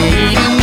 Música